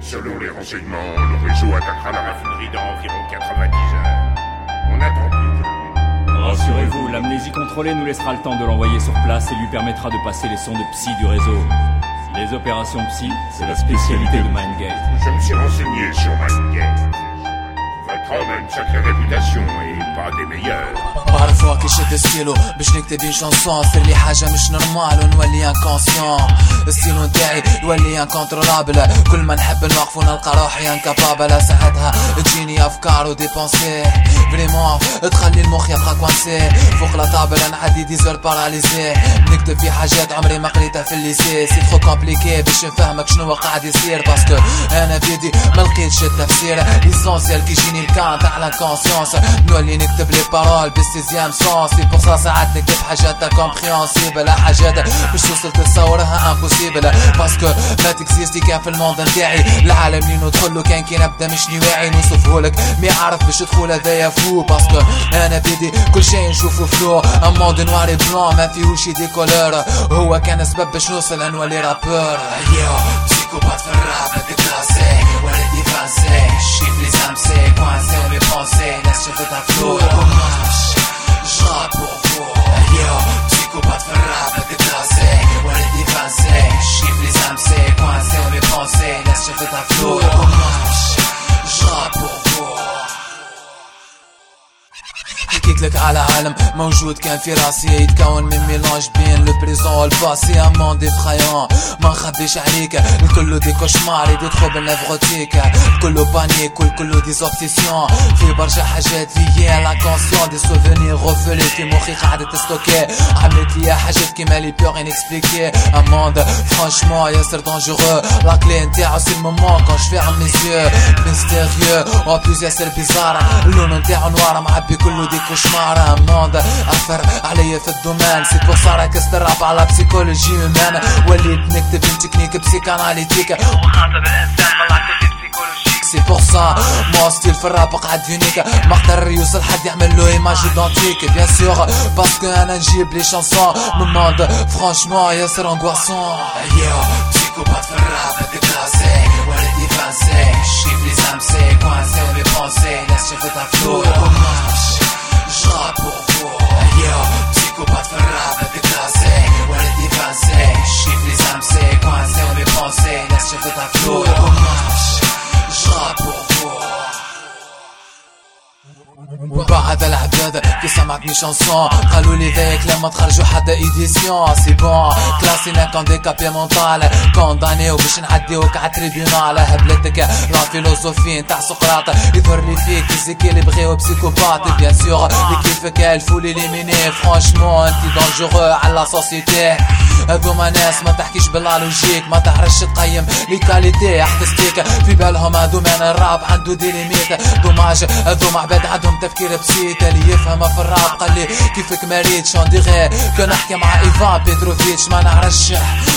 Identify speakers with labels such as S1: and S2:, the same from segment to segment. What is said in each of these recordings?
S1: Selon les renseignements, le réseau attaquera la raffinerie dans environ 90 heures. On attend plus
S2: Rassurez-vous, l'amnésie contrôlée nous laissera le temps de l'envoyer sur place et lui permettra de passer les sons de psy du réseau. Les opérations psy, c'est la spécialité de Mindgate.
S1: Je me suis renseigné sur Mindgate. A une sacrée réputation et pas des meilleurs.
S3: بعرف واكي شد ستيلو باش نكتب اون شانسون صير لي حاجة مش نورمال ونولي انكونسيون ستيلو نتاعي يولي incontrôlable كل ما نحب نوقف ونلقى روحي incapable ساعتها تجيني افكار و des pensées vraiment تخلي المخ يبقى coincé فوق la table نعدي des heures paralysé نكتب في حاجات عمري ما قريتها في ال lycée c'est trop compliqué باش نفهمك شنو قاعد يصير parce que أنا بيدي ما لقيتش التفسير l'essentiel كي يجيني الكان تاع l'inconscience نولي نكتب les paroles بال sixième sens c'est pour ça ساعات نكتب حاجات compréhensibles حاجات باش توصل تتصورها impossible parce que ما ت existe كان في ال monde نتاعي. العالم اللي ندخلو كان كي نبدأ مش واعي نوصفهولك مي عارف باش تدخل هذايا fou. parce que أنا بيدي كل شيء نشوفو flou un monde noir blanc ما فيهوش des couleurs هو كان سبب باش نوصل نولي rappeur yo psychopathe في الراب حكيت لك على عالم موجود كان في راسي يتكون من mélange بين le présent وال passé un monde effrayant ما نخبيش عليك. الكل des cauchemars des troubles névrotiques كله panique كل كله des obsessions في برشا حاجات liées l'inconscient des souvenirs refoulés في مخي قاعدة ت stocke. عملت لي حاجات كيما les peurs inexpliquées un monde franchement ياسر dangereux la clé نتاعو c'est le moment quand je ferme mes yeux mystérieux en plus ياسر bizarre اللون نتاعو noir معبي كله des cauchemars un monde اثر عليا في ال domaine c'est pour ça ركزت الراب على psychologie humaine وليت نكتب technique psychanalytique وخاطب الانسان ملعب في psychologie c'est pour ça mon style في الراب قاعد فينيك ما قدر يوصل حد يعمل له image identique bien sûr parce que أنا نجيب les chansons mon monde franchement ياسر angoissant يو بسيكوبات في الراب كلاسي ولدي فرنسي شيف لي زامسي كي سمعتني شانسون قالوا لي ذاك لما تخرجوا حتى ايديسيون سي بون كلاسينا كون ديكابي مونتال كونداني وباش نعديوك على تريبيونال هبلتك لا فيلوزوفي نتاع سقراط يظهر لي فيك زيكي اللي بغيو بسيكوبات بيان سور اللي كيفك الفو ليميني فرانشمون انتي دونجورو على لا سوسيتي هذوما ناس ما تحكيش بالله لوجيك ما تعرفش تقيم لي كاليتي ارتستيك في بالهم هذوما الراب عنده دي ليميت دوماج هذوما عباد عندهم تفكير بسيط اللي يفهم في الراب قال لي كيفك مريض شون ديغي كان نحكي مع إيفان بيتروفيتش ما نعرفش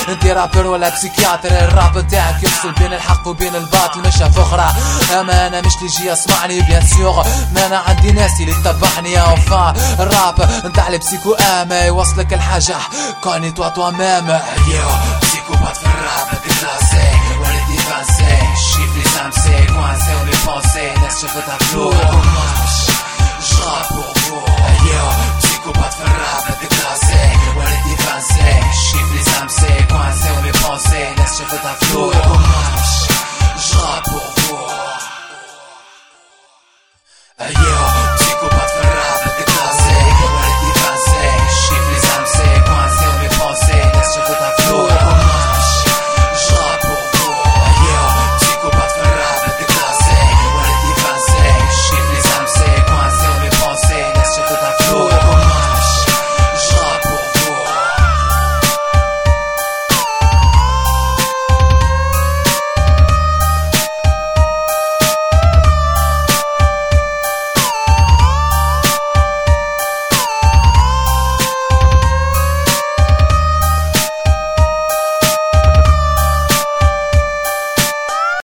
S3: انت رابر ولا بسيكياتر. الراب تاعك يفصل بين الحق وبين الباطل مش فخرة أما أنا مش اللي يجي يسمعني بيان سيغ ما أنا عندي ناس اللي تتبعني. يا وفا الراب نتاع البسيكو اما يوصلك الحاجة. كوني توا توا مام يو بسيكوبات في الراب كلاسي ولدي فانسي. شيف لي Chiffre les âmes, c'est coincé, on est français. Laisse